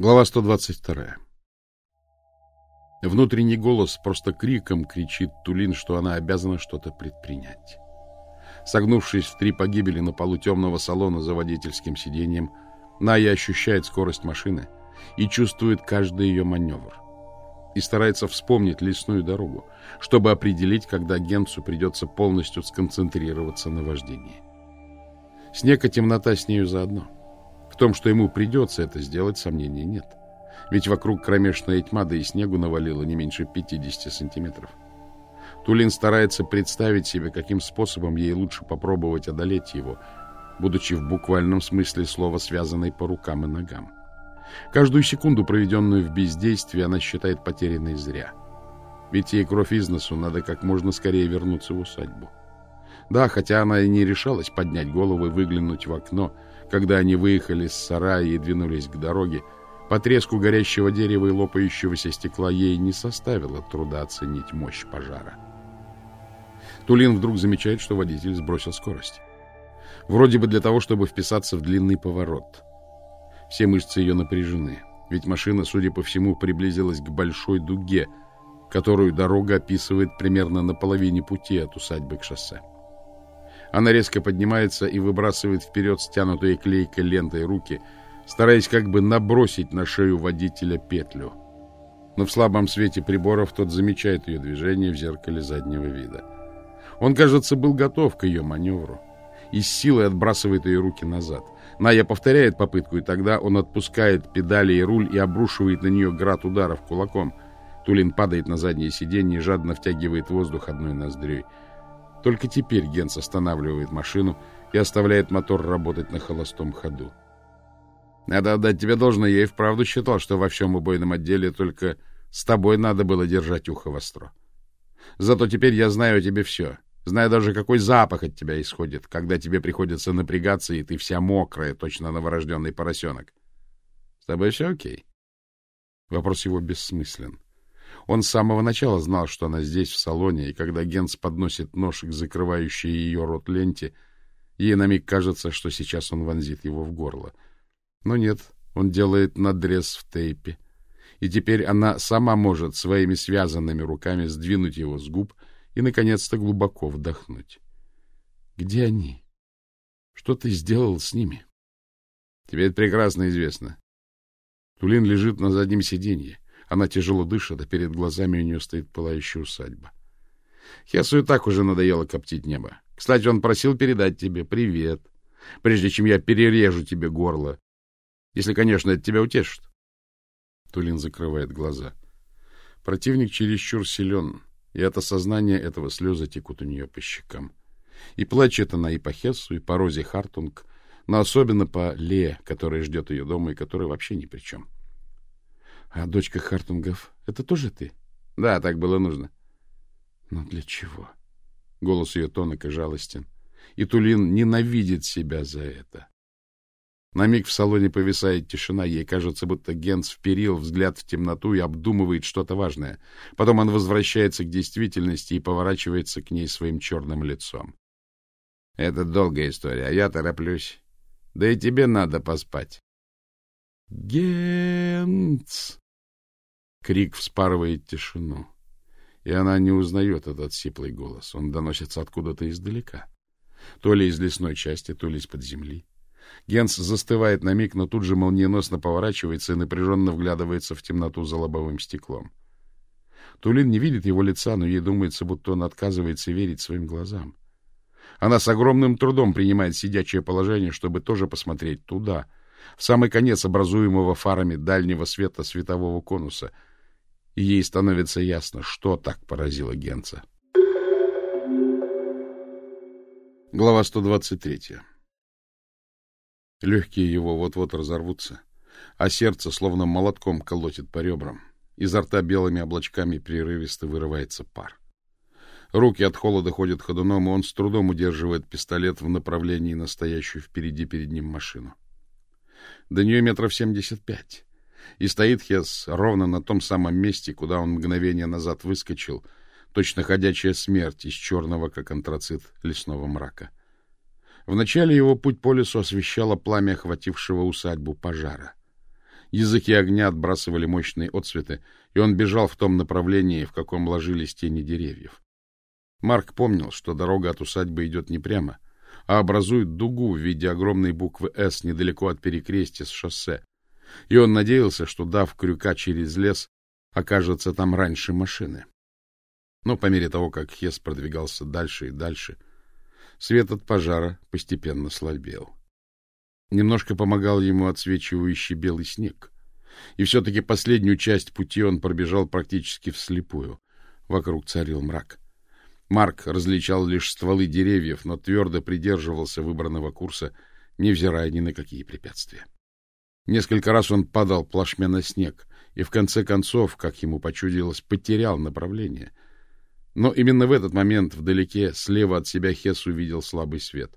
Глава 122. Внутренний голос просто криком кричит Тулин, что она обязана что-то предпринять. Согнувшись в три погибели на полу темного салона за водительским сиденьем, Ная ощущает скорость машины и чувствует каждый ее маневр. И старается вспомнить лесную дорогу, чтобы определить, когда Генцу придется полностью сконцентрироваться на вождении. Снег и темнота с нею заодно — том, что ему придется это сделать, сомнений нет. Ведь вокруг кромешная тьма, да и снегу навалило не меньше 50 сантиметров. Тулин старается представить себе, каким способом ей лучше попробовать одолеть его, будучи в буквальном смысле слова связанной по рукам и ногам. Каждую секунду, проведенную в бездействии, она считает потерянной зря. Ведь ей кровь из носу, надо как можно скорее вернуться в усадьбу. Да, хотя она и не решалась поднять голову и выглянуть в окно, когда они выехали с сарая и двинулись к дороге, по треску горящего дерева и лопающегося стекла ей не составило труда оценить мощь пожара. Тулин вдруг замечает, что водитель сбросил скорость. Вроде бы для того, чтобы вписаться в длинный поворот. Все мышцы ее напряжены, ведь машина, судя по всему, приблизилась к большой дуге, которую дорога описывает примерно на половине пути от усадьбы к шоссе. Она резко поднимается и выбрасывает вперед стянутые клейкой лентой руки, стараясь как бы набросить на шею водителя петлю. Но в слабом свете приборов тот замечает ее движение в зеркале заднего вида. Он, кажется, был готов к ее маневру и с силой отбрасывает ее руки назад. Ная повторяет попытку, и тогда он отпускает педали и руль и обрушивает на нее град ударов кулаком. Тулин падает на заднее сиденье и жадно втягивает воздух одной ноздрёй. Только теперь Генс останавливает машину и оставляет мотор работать на холостом ходу. Надо отдать тебе должное, я и вправду считал, что во всем убойном отделе только с тобой надо было держать ухо востро. Зато теперь я знаю о тебе все. Знаю даже, какой запах от тебя исходит, когда тебе приходится напрягаться, и ты вся мокрая, точно новорожденный поросенок. С тобой все окей? Вопрос его бессмыслен. Он с самого начала знал, что она здесь, в салоне, и когда Генс подносит нож к закрывающей ее рот ленте, ей на миг кажется, что сейчас он вонзит его в горло. Но нет, он делает надрез в тейпе, и теперь она сама может своими связанными руками сдвинуть его с губ и, наконец-то, глубоко вдохнуть. Где они? Что ты сделал с ними? Тебе это прекрасно известно. Тулин лежит на заднем сиденье. Она тяжело дышит, а перед глазами у нее стоит пылающая усадьба. Хесу и так уже надоело коптить небо. Кстати, он просил передать тебе привет, прежде чем я перережу тебе горло. Если, конечно, это тебя утешит. Тулин закрывает глаза. Противник чересчур силен, и от осознания этого слезы текут у нее по щекам. И плачет она и по Хессу, и по Розе Хартунг, но особенно по Ле, которая ждет ее дома и которая вообще ни при чем. — а дочка Хартунгов — это тоже ты? Да, так было нужно. Но для чего? Голос ее тонок и жалостен. И Тулин ненавидит себя за это. На миг в салоне повисает тишина, ей кажется, будто Генс вперил взгляд в темноту и обдумывает что-то важное. Потом он возвращается к действительности и поворачивается к ней своим черным лицом. — Это долгая история, а я тороплюсь. Да и тебе надо поспать. — Генц! Крик вспарывает тишину, и она не узнает этот сиплый голос. Он доносится откуда-то издалека. То ли из лесной части, то ли из-под земли. Генс застывает на миг, но тут же молниеносно поворачивается и напряженно вглядывается в темноту за лобовым стеклом. Тулин не видит его лица, но ей думается, будто он отказывается верить своим глазам. Она с огромным трудом принимает сидячее положение, чтобы тоже посмотреть туда, в самый конец образуемого фарами дальнего света светового конуса — и ей становится ясно, что так поразило Генца. Глава 123. Легкие его вот-вот разорвутся, а сердце словно молотком колотит по ребрам. Изо рта белыми облачками прерывисто вырывается пар. Руки от холода ходят ходуном, и он с трудом удерживает пистолет в направлении настоящую впереди перед ним машину. До нее метров семьдесят пять. И стоит Хес ровно на том самом месте, куда он мгновение назад выскочил, точно ходячая смерть из черного, как антрацит, лесного мрака. Вначале его путь по лесу освещало пламя охватившего усадьбу пожара. Языки огня отбрасывали мощные отсветы, и он бежал в том направлении, в каком ложились тени деревьев. Марк помнил, что дорога от усадьбы идет не прямо, а образует дугу в виде огромной буквы «С» недалеко от перекрестия с шоссе, и он надеялся, что, дав крюка через лес, окажется там раньше машины. Но по мере того, как Хес продвигался дальше и дальше, свет от пожара постепенно слабел. Немножко помогал ему отсвечивающий белый снег. И все-таки последнюю часть пути он пробежал практически вслепую. Вокруг царил мрак. Марк различал лишь стволы деревьев, но твердо придерживался выбранного курса, невзирая ни на какие препятствия. Несколько раз он падал плашмя на снег и, в конце концов, как ему почудилось, потерял направление. Но именно в этот момент вдалеке, слева от себя, Хесс увидел слабый свет.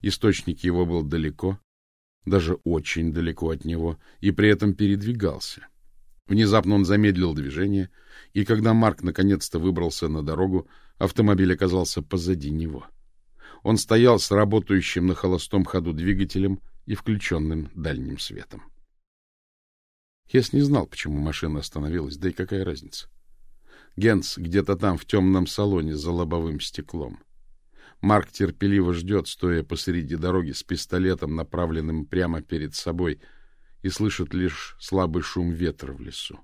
Источник его был далеко, даже очень далеко от него, и при этом передвигался. Внезапно он замедлил движение, и когда Марк наконец-то выбрался на дорогу, автомобиль оказался позади него. Он стоял с работающим на холостом ходу двигателем и включенным дальним светом. Хес не знал, почему машина остановилась, да и какая разница. Генс где-то там, в темном салоне за лобовым стеклом. Марк терпеливо ждет, стоя посреди дороги с пистолетом, направленным прямо перед собой, и слышит лишь слабый шум ветра в лесу.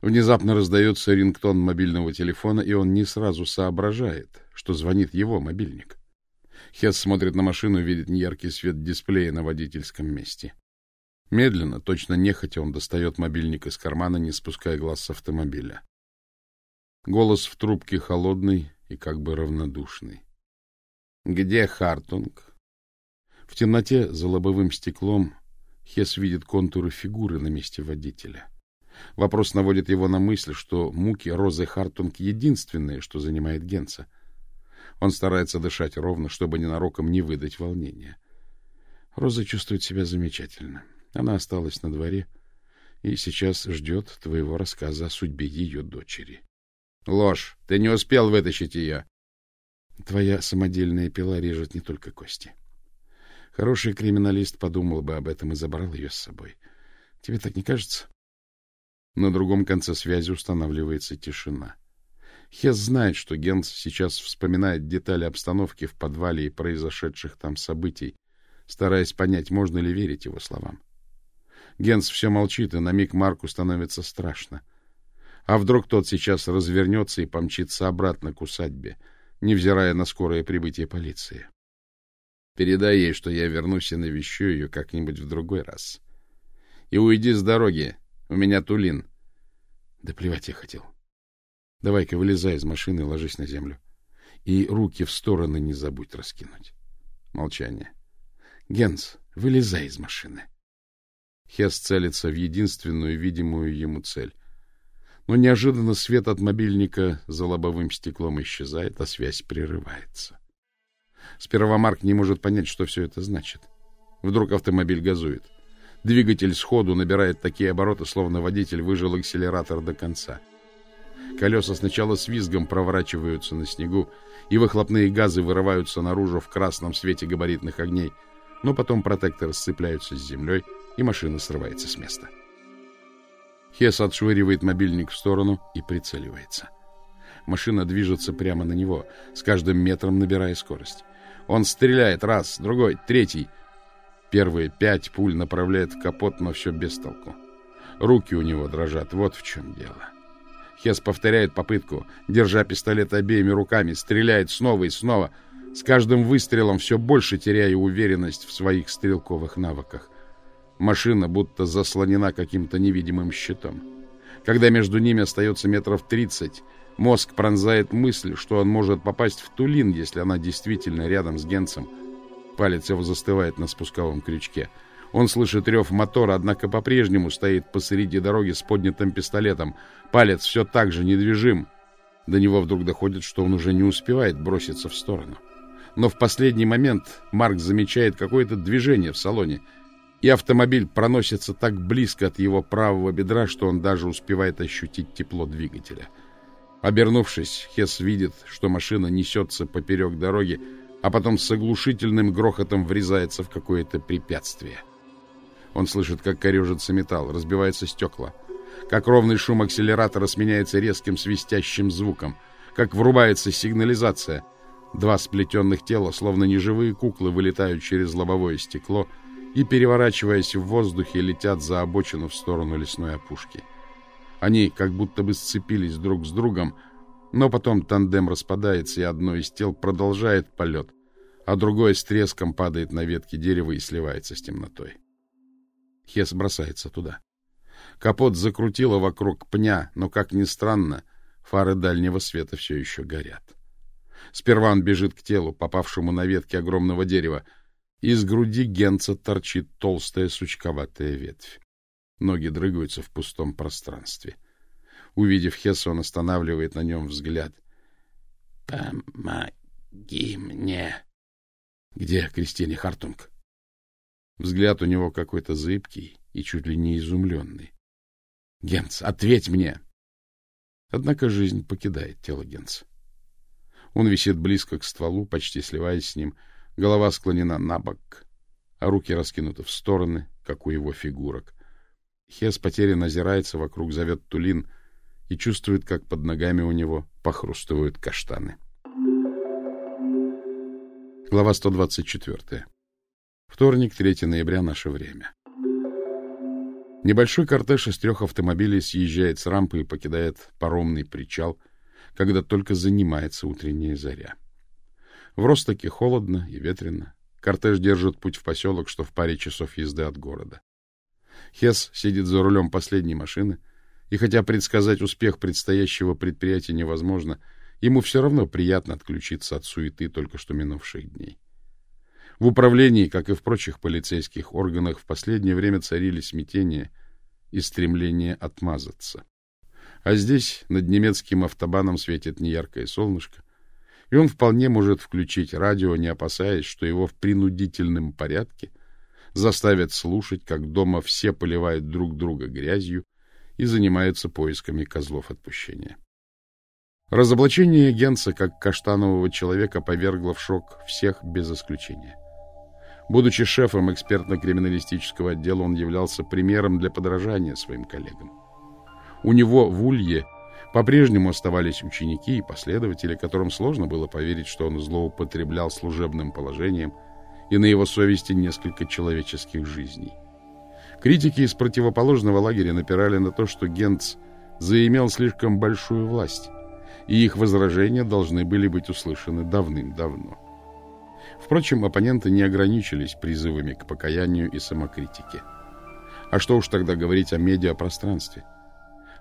Внезапно раздается рингтон мобильного телефона, и он не сразу соображает, что звонит его мобильник. Хесс смотрит на машину и видит неяркий свет дисплея на водительском месте. Медленно, точно нехотя, он достает мобильник из кармана, не спуская глаз с автомобиля. Голос в трубке холодный и как бы равнодушный. Где Хартунг? В темноте за лобовым стеклом Хес видит контуры фигуры на месте водителя. Вопрос наводит его на мысль, что муки Розы Хартунг единственное, что занимает Генца. Он старается дышать ровно, чтобы ненароком не выдать волнения. Роза чувствует себя замечательно. Она осталась на дворе и сейчас ждет твоего рассказа о судьбе ее дочери. — Ложь! Ты не успел вытащить ее! Твоя самодельная пила режет не только кости. Хороший криминалист подумал бы об этом и забрал ее с собой. Тебе так не кажется? На другом конце связи устанавливается тишина. Хес знает, что Генс сейчас вспоминает детали обстановки в подвале и произошедших там событий, стараясь понять, можно ли верить его словам. Генс все молчит, и на миг Марку становится страшно. А вдруг тот сейчас развернется и помчится обратно к усадьбе, невзирая на скорое прибытие полиции. Передай ей, что я вернусь и навещу ее как-нибудь в другой раз. И уйди с дороги. У меня тулин. Да плевать я хотел. Давай-ка вылезай из машины и ложись на землю. И руки в стороны не забудь раскинуть. Молчание. Генс, вылезай из машины. Хес целится в единственную видимую ему цель но неожиданно свет от мобильника за лобовым стеклом исчезает, а связь прерывается. Сперва Марк не может понять, что все это значит. Вдруг автомобиль газует. Двигатель сходу набирает такие обороты, словно водитель выжил акселератор до конца. Колеса сначала с визгом проворачиваются на снегу, и выхлопные газы вырываются наружу в красном свете габаритных огней, но потом протекторы сцепляются с землей, и машина срывается с места. — Хес отшвыривает мобильник в сторону и прицеливается. Машина движется прямо на него, с каждым метром набирая скорость. Он стреляет раз, другой, третий. Первые пять пуль направляет в капот, но все без толку. Руки у него дрожат, вот в чем дело. Хес повторяет попытку, держа пистолет обеими руками, стреляет снова и снова, с каждым выстрелом все больше теряя уверенность в своих стрелковых навыках. Машина будто заслонена каким-то невидимым щитом. Когда между ними остается метров тридцать, мозг пронзает мысль, что он может попасть в Тулин, если она действительно рядом с Генцем. Палец его застывает на спусковом крючке. Он слышит рев мотора, однако по-прежнему стоит посреди дороги с поднятым пистолетом. Палец все так же недвижим. До него вдруг доходит, что он уже не успевает броситься в сторону. Но в последний момент Марк замечает какое-то движение в салоне — и автомобиль проносится так близко от его правого бедра, что он даже успевает ощутить тепло двигателя. Обернувшись, Хес видит, что машина несется поперек дороги, а потом с оглушительным грохотом врезается в какое-то препятствие. Он слышит, как корежится металл, разбиваются стекла, как ровный шум акселератора сменяется резким свистящим звуком, как врубается сигнализация. Два сплетенных тела, словно неживые куклы, вылетают через лобовое стекло и, переворачиваясь в воздухе, летят за обочину в сторону лесной опушки. Они как будто бы сцепились друг с другом, но потом тандем распадается, и одно из тел продолжает полет, а другое с треском падает на ветки дерева и сливается с темнотой. Хес бросается туда. Капот закрутило вокруг пня, но, как ни странно, фары дальнего света все еще горят. Сперва он бежит к телу, попавшему на ветки огромного дерева. Из груди Генца торчит толстая сучковатая ветвь. Ноги дрыгаются в пустом пространстве. Увидев Хесса, он останавливает на нем взгляд. — Помоги мне! — Где Кристине Хартунг? Взгляд у него какой-то зыбкий и чуть ли не изумленный. — Генц, ответь мне! Однако жизнь покидает тело Генца. Он висит близко к стволу, почти сливаясь с ним, голова склонена на бок, а руки раскинуты в стороны, как у его фигурок. Хес потерянно озирается вокруг, зовет Тулин и чувствует, как под ногами у него похрустывают каштаны. Глава 124. Вторник, 3 ноября, наше время. Небольшой кортеж из трех автомобилей съезжает с рампы и покидает паромный причал, когда только занимается утренняя заря. В Ростоке холодно и ветрено. Кортеж держит путь в поселок, что в паре часов езды от города. Хес сидит за рулем последней машины, и хотя предсказать успех предстоящего предприятия невозможно, ему все равно приятно отключиться от суеты только что минувших дней. В управлении, как и в прочих полицейских органах, в последнее время царили смятение и стремление отмазаться. А здесь над немецким автобаном светит неяркое солнышко, и он вполне может включить радио, не опасаясь, что его в принудительном порядке заставят слушать, как дома все поливают друг друга грязью и занимаются поисками козлов отпущения. Разоблачение Генца как каштанового человека повергло в шок всех без исключения. Будучи шефом экспертно-криминалистического отдела, он являлся примером для подражания своим коллегам. У него в Улье по-прежнему оставались ученики и последователи, которым сложно было поверить, что он злоупотреблял служебным положением, и на его совести несколько человеческих жизней. Критики из противоположного лагеря напирали на то, что Генц заимел слишком большую власть, и их возражения должны были быть услышаны давным-давно. Впрочем, оппоненты не ограничились призывами к покаянию и самокритике. А что уж тогда говорить о медиапространстве?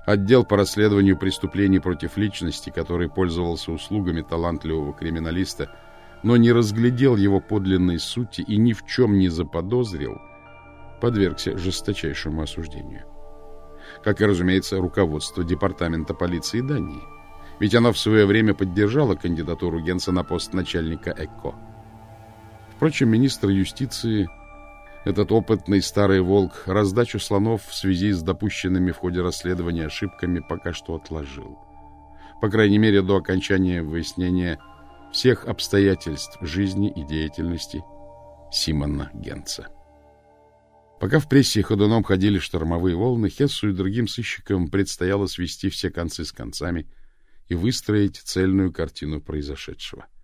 Отдел по расследованию преступлений против личности, который пользовался услугами талантливого криминалиста, но не разглядел его подлинной сути и ни в чем не заподозрил, подвергся жесточайшему осуждению. Как и, разумеется, руководство департамента полиции Дании. Ведь оно в свое время поддержало кандидатуру Генса на пост начальника ЭКО. Впрочем, министр юстиции, этот опытный старый волк, раздачу слонов в связи с допущенными в ходе расследования ошибками пока что отложил. По крайней мере, до окончания выяснения всех обстоятельств жизни и деятельности Симона Генца. Пока в прессе ходуном ходили штормовые волны, Хессу и другим сыщикам предстояло свести все концы с концами и выстроить цельную картину произошедшего. —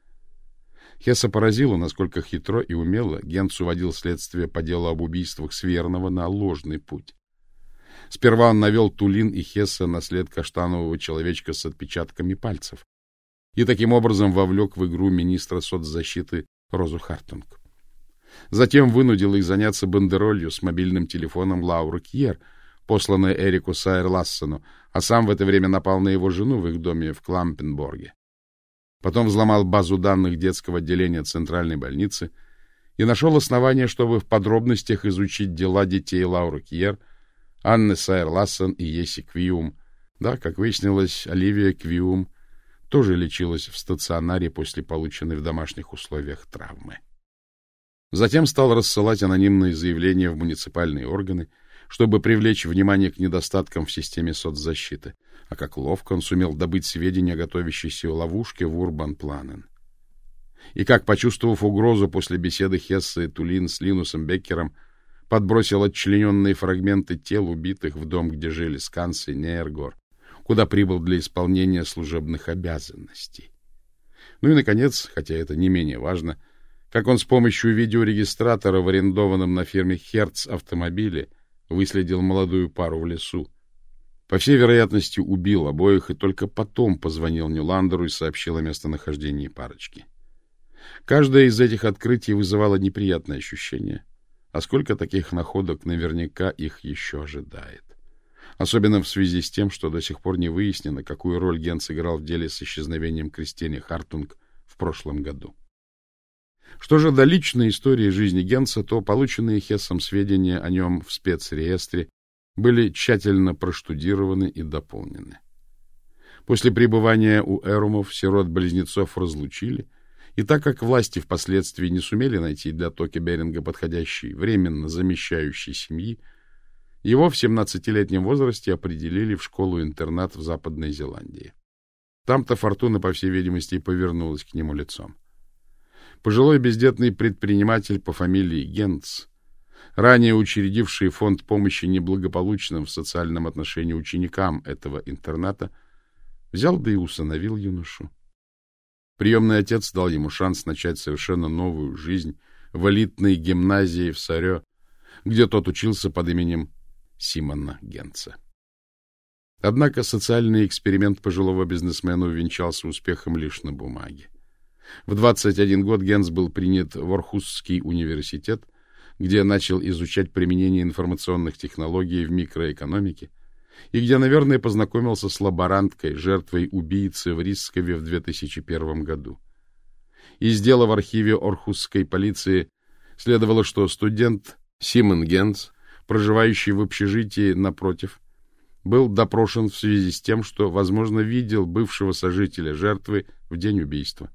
Хесса поразило, насколько хитро и умело Генц уводил следствие по делу об убийствах Сверного на ложный путь. Сперва он навел Тулин и Хесса на след каштанового человечка с отпечатками пальцев и таким образом вовлек в игру министра соцзащиты Розу Хартунг. Затем вынудил их заняться бандеролью с мобильным телефоном Лауры Кьер, посланной Эрику Сайер Лассену, а сам в это время напал на его жену в их доме в Клампенборге. Потом взломал базу данных детского отделения Центральной больницы и нашел основания, чтобы в подробностях изучить дела детей Лауры Кьер, Анны Сайер Лассен и Еси Квиум. Да, как выяснилось, Оливия Квиум тоже лечилась в стационаре после полученной в домашних условиях травмы. Затем стал рассылать анонимные заявления в муниципальные органы, чтобы привлечь внимание к недостаткам в системе соцзащиты а как ловко он сумел добыть сведения о готовящейся ловушке в Урбан-Планен. И как, почувствовав угрозу после беседы Хесса и Тулин с Линусом Беккером, подбросил отчлененные фрагменты тел убитых в дом, где жили Сканс и Нейргор, куда прибыл для исполнения служебных обязанностей. Ну и, наконец, хотя это не менее важно, как он с помощью видеорегистратора в арендованном на фирме Херц автомобиле выследил молодую пару в лесу. По всей вероятности, убил обоих и только потом позвонил Нюландеру и сообщил о местонахождении парочки. Каждое из этих открытий вызывало неприятное ощущение. А сколько таких находок наверняка их еще ожидает. Особенно в связи с тем, что до сих пор не выяснено, какую роль Ген сыграл в деле с исчезновением Кристины Хартунг в прошлом году. Что же до личной истории жизни Генса, то полученные Хессом сведения о нем в спецреестре были тщательно проштудированы и дополнены. После пребывания у Эрумов сирот-близнецов разлучили, и так как власти впоследствии не сумели найти для Токи Беринга подходящей, временно замещающей семьи, его в 17-летнем возрасте определили в школу-интернат в Западной Зеландии. Там-то фортуна, по всей видимости, повернулась к нему лицом. Пожилой бездетный предприниматель по фамилии Генц, ранее учредивший фонд помощи неблагополучным в социальном отношении ученикам этого интерната, взял да и усыновил юношу. Приемный отец дал ему шанс начать совершенно новую жизнь в элитной гимназии в Сарё, где тот учился под именем Симона Генца. Однако социальный эксперимент пожилого бизнесмена увенчался успехом лишь на бумаге. В 21 год Генц был принят в Орхусский университет, где начал изучать применение информационных технологий в микроэкономике, и где, наверное, познакомился с лаборанткой, жертвой убийцы в Рискове в 2001 году. Из дела в архиве Орхусской полиции следовало, что студент Симон Генц, проживающий в общежитии напротив, был допрошен в связи с тем, что, возможно, видел бывшего сожителя жертвы в день убийства.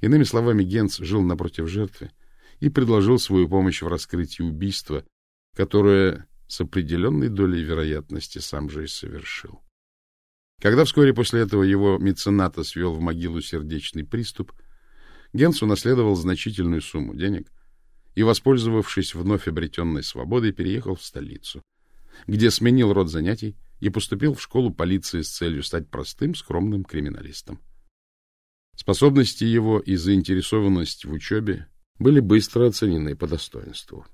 Иными словами, Генц жил напротив жертвы и предложил свою помощь в раскрытии убийства, которое с определенной долей вероятности сам же и совершил. Когда вскоре после этого его мецената свел в могилу сердечный приступ, Генц унаследовал значительную сумму денег и, воспользовавшись вновь обретенной свободой, переехал в столицу, где сменил род занятий и поступил в школу полиции с целью стать простым, скромным криминалистом. Способности его и заинтересованность в учебе были быстро оценены по достоинству.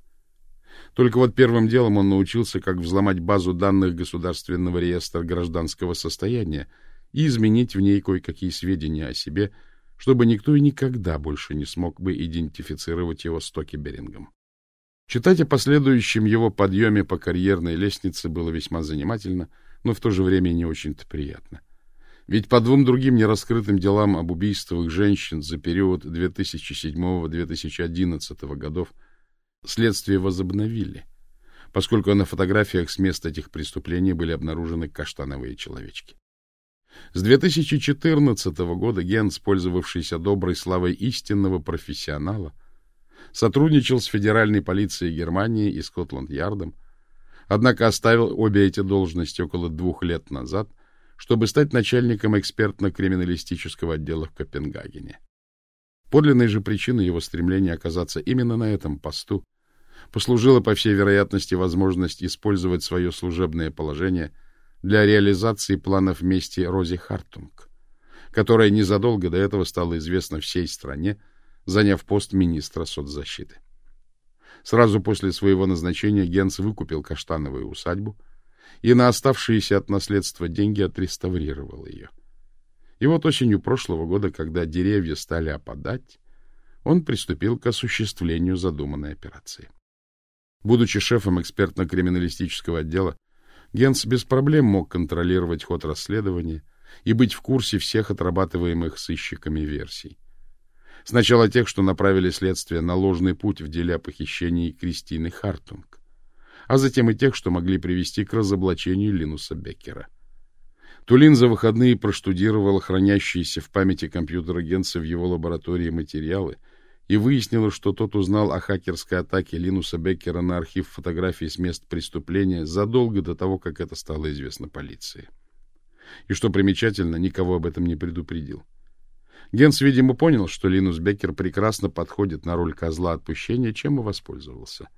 Только вот первым делом он научился, как взломать базу данных Государственного реестра гражданского состояния и изменить в ней кое-какие сведения о себе, чтобы никто и никогда больше не смог бы идентифицировать его с Токиберингом. Читать о последующем его подъеме по карьерной лестнице было весьма занимательно, но в то же время не очень-то приятно. Ведь по двум другим нераскрытым делам об убийствах женщин за период 2007-2011 годов следствие возобновили, поскольку на фотографиях с места этих преступлений были обнаружены каштановые человечки. С 2014 года Ген, пользовавшийся доброй славой истинного профессионала, сотрудничал с федеральной полицией Германии и Скотланд-Ярдом, однако оставил обе эти должности около двух лет назад, чтобы стать начальником экспертно-криминалистического отдела в Копенгагене. Подлинной же причиной его стремления оказаться именно на этом посту послужила, по всей вероятности, возможность использовать свое служебное положение для реализации планов мести Рози Хартунг, которая незадолго до этого стала известна всей стране, заняв пост министра соцзащиты. Сразу после своего назначения Генс выкупил каштановую усадьбу и на оставшиеся от наследства деньги отреставрировал ее. И вот осенью прошлого года, когда деревья стали опадать, он приступил к осуществлению задуманной операции. Будучи шефом экспертно-криминалистического отдела, Генс без проблем мог контролировать ход расследования и быть в курсе всех отрабатываемых сыщиками версий. Сначала тех, что направили следствие на ложный путь в деле о похищении Кристины Хартунг, а затем и тех, что могли привести к разоблачению Линуса Беккера. Тулин за выходные проштудировал хранящиеся в памяти компьютера Генса в его лаборатории материалы — и выяснила, что тот узнал о хакерской атаке Линуса Беккера на архив фотографий с мест преступления задолго до того, как это стало известно полиции. И что примечательно, никого об этом не предупредил. Генс, видимо, понял, что Линус Беккер прекрасно подходит на роль козла отпущения, чем и воспользовался.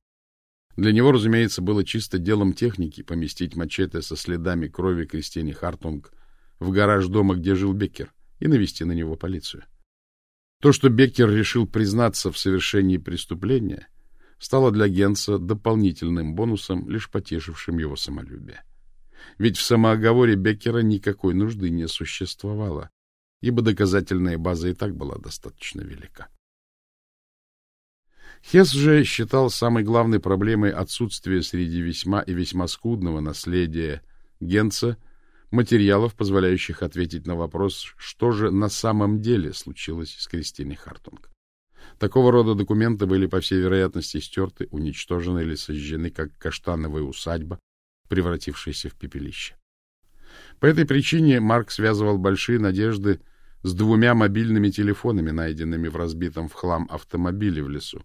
Для него, разумеется, было чисто делом техники поместить мачете со следами крови Кристине Хартунг в гараж дома, где жил Беккер, и навести на него полицию. То, что Беккер решил признаться в совершении преступления, стало для Генса дополнительным бонусом, лишь потешившим его самолюбие. Ведь в самооговоре Беккера никакой нужды не существовало, ибо доказательная база и так была достаточно велика. Хесс же считал самой главной проблемой отсутствие среди весьма и весьма скудного наследия Генца материалов, позволяющих ответить на вопрос, что же на самом деле случилось с Кристиной Хартунг. Такого рода документы были, по всей вероятности, стерты, уничтожены или сожжены, как каштановая усадьба, превратившаяся в пепелище. По этой причине Марк связывал большие надежды с двумя мобильными телефонами, найденными в разбитом в хлам автомобиле в лесу.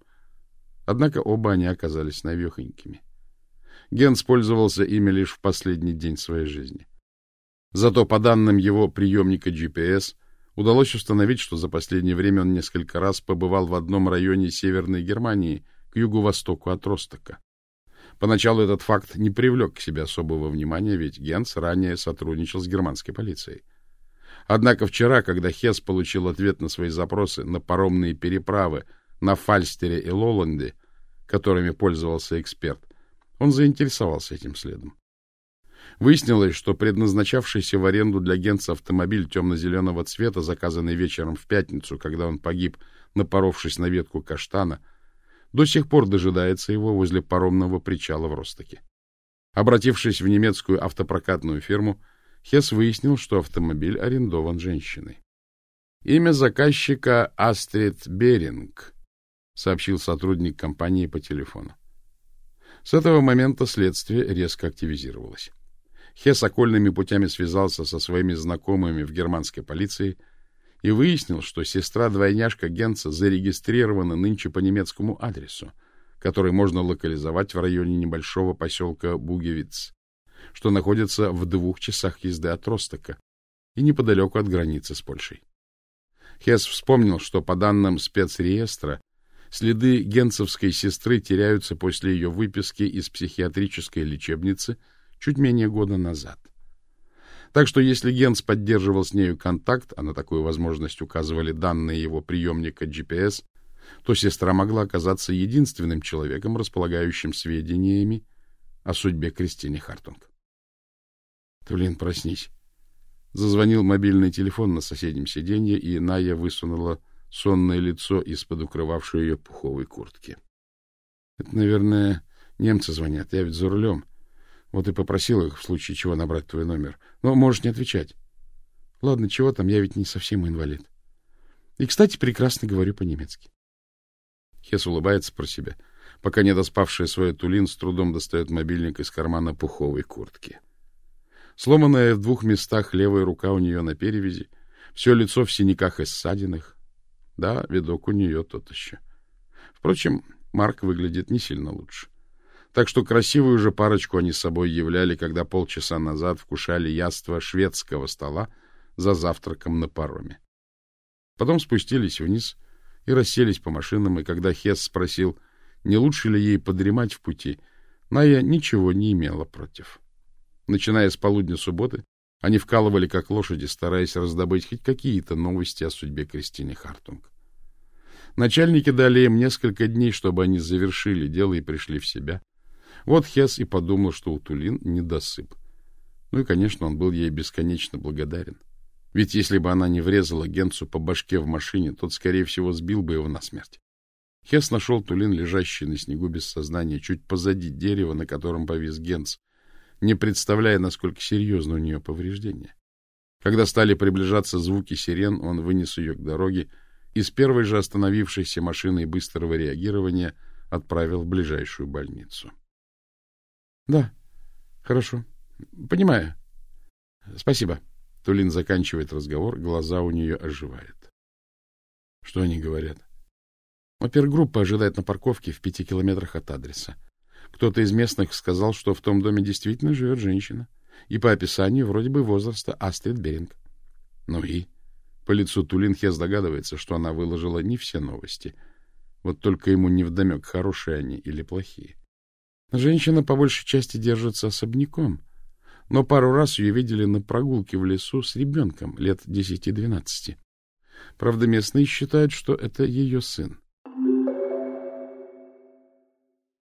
Однако оба они оказались навехонькими. Ген пользовался ими лишь в последний день своей жизни. Зато по данным его приемника GPS удалось установить, что за последнее время он несколько раз побывал в одном районе Северной Германии к юго-востоку от Ростока. Поначалу этот факт не привлек к себе особого внимания, ведь Генс ранее сотрудничал с германской полицией. Однако вчера, когда Хесс получил ответ на свои запросы на паромные переправы на Фальстере и Лоланде, которыми пользовался эксперт, он заинтересовался этим следом. Выяснилось, что предназначавшийся в аренду для Генца автомобиль темно-зеленого цвета, заказанный вечером в пятницу, когда он погиб, напоровшись на ветку каштана, до сих пор дожидается его возле паромного причала в Ростоке. Обратившись в немецкую автопрокатную фирму, Хесс выяснил, что автомобиль арендован женщиной. Имя заказчика Астрид Беринг, сообщил сотрудник компании по телефону. С этого момента следствие резко активизировалось. Хесс окольными путями связался со своими знакомыми в германской полиции и выяснил, что сестра-двойняшка Генца зарегистрирована нынче по немецкому адресу, который можно локализовать в районе небольшого поселка Бугевиц, что находится в двух часах езды от Ростока и неподалеку от границы с Польшей. Хесс вспомнил, что по данным спецреестра следы генцевской сестры теряются после ее выписки из психиатрической лечебницы чуть менее года назад. Так что если Генц поддерживал с нею контакт, а на такую возможность указывали данные его приемника GPS, то сестра могла оказаться единственным человеком, располагающим сведениями о судьбе Кристины Хартунг. — Тулин, проснись. Зазвонил мобильный телефон на соседнем сиденье, и Ная высунула сонное лицо из-под укрывавшей ее пуховой куртки. — Это, наверное, немцы звонят. Я ведь за рулем. Вот и попросил их в случае чего набрать твой номер. Но можешь не отвечать. Ладно, чего там, я ведь не совсем инвалид. И, кстати, прекрасно говорю по-немецки. Хес улыбается про себя, пока недоспавшая свою Тулин с трудом достает мобильник из кармана пуховой куртки. Сломанная в двух местах левая рука у нее на перевязи, все лицо в синяках и ссадинах. Да, видок у нее тот еще. Впрочем, Марк выглядит не сильно лучше. Так что красивую же парочку они с собой являли, когда полчаса назад вкушали яство шведского стола за завтраком на пароме. Потом спустились вниз и расселись по машинам, и когда Хесс спросил, не лучше ли ей подремать в пути, Ная ничего не имела против. Начиная с полудня субботы, они вкалывали как лошади, стараясь раздобыть хоть какие-то новости о судьбе Кристины Хартунг. Начальники дали им несколько дней, чтобы они завершили дело и пришли в себя. Вот Хес и подумал, что у Тулин недосып. Ну и, конечно, он был ей бесконечно благодарен. Ведь если бы она не врезала Генцу по башке в машине, тот, скорее всего, сбил бы его насмерть. Хес нашел Тулин, лежащий на снегу без сознания, чуть позади дерева, на котором повис Генц, не представляя, насколько серьезно у нее повреждения. Когда стали приближаться звуки сирен, он вынес ее к дороге и с первой же остановившейся машиной быстрого реагирования отправил в ближайшую больницу. — Да, хорошо. Понимаю. Спасибо. Тулин заканчивает разговор, глаза у нее оживают. Что они говорят? Опергруппа ожидает на парковке в пяти километрах от адреса. Кто-то из местных сказал, что в том доме действительно живет женщина. И по описанию вроде бы возраста Астрид Беринг. Ну и? По лицу Тулин Хес догадывается, что она выложила не все новости. Вот только ему невдомек, хорошие они или плохие. Женщина по большей части держится особняком, но пару раз ее видели на прогулке в лесу с ребенком лет десяти-двенадцати. Правда, местные считают, что это ее сын.